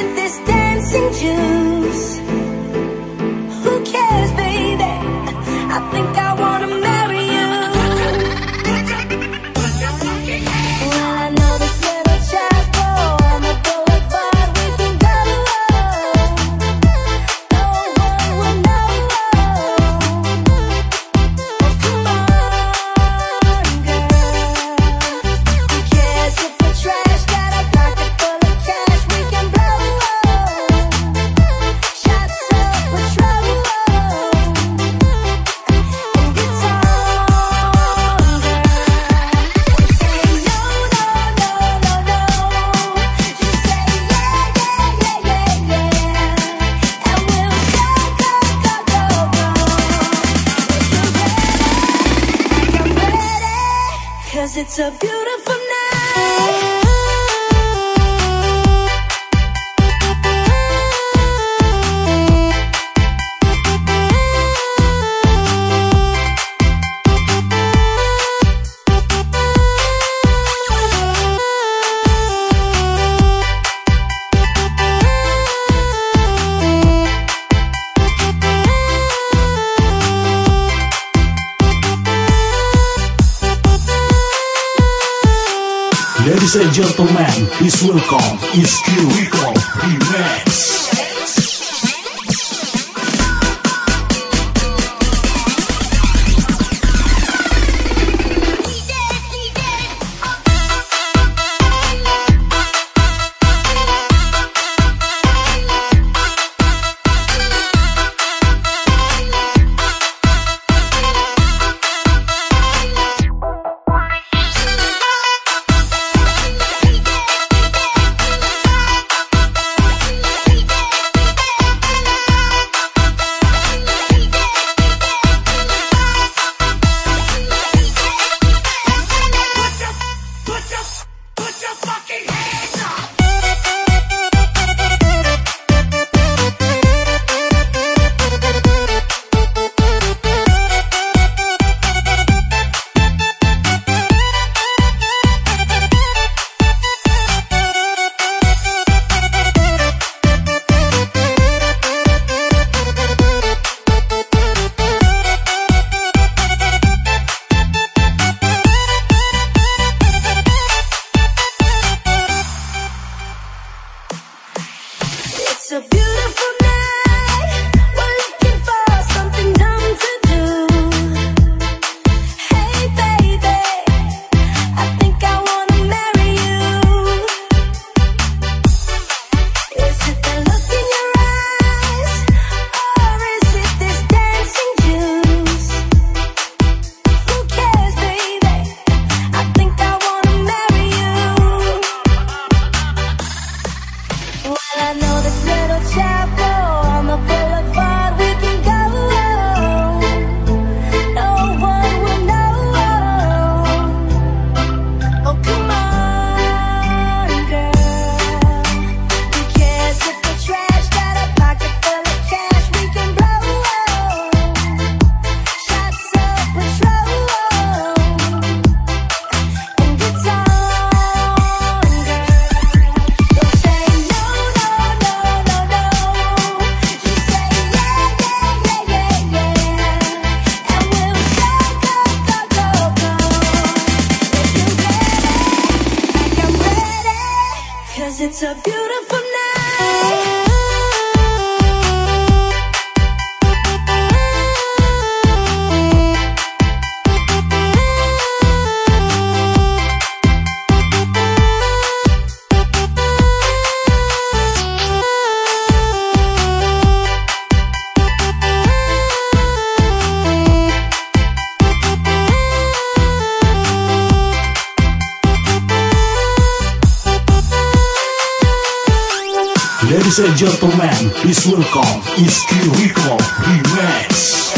with this dancing juice. Who cares, baby? I think I it's a beautiful night. Ladies and gentlemen, it's welcome, it's Kiriko, beware. It's a beautiful. It's a beautiful Ladies and gentlemen, it's welcome, it's Kiriko Remix.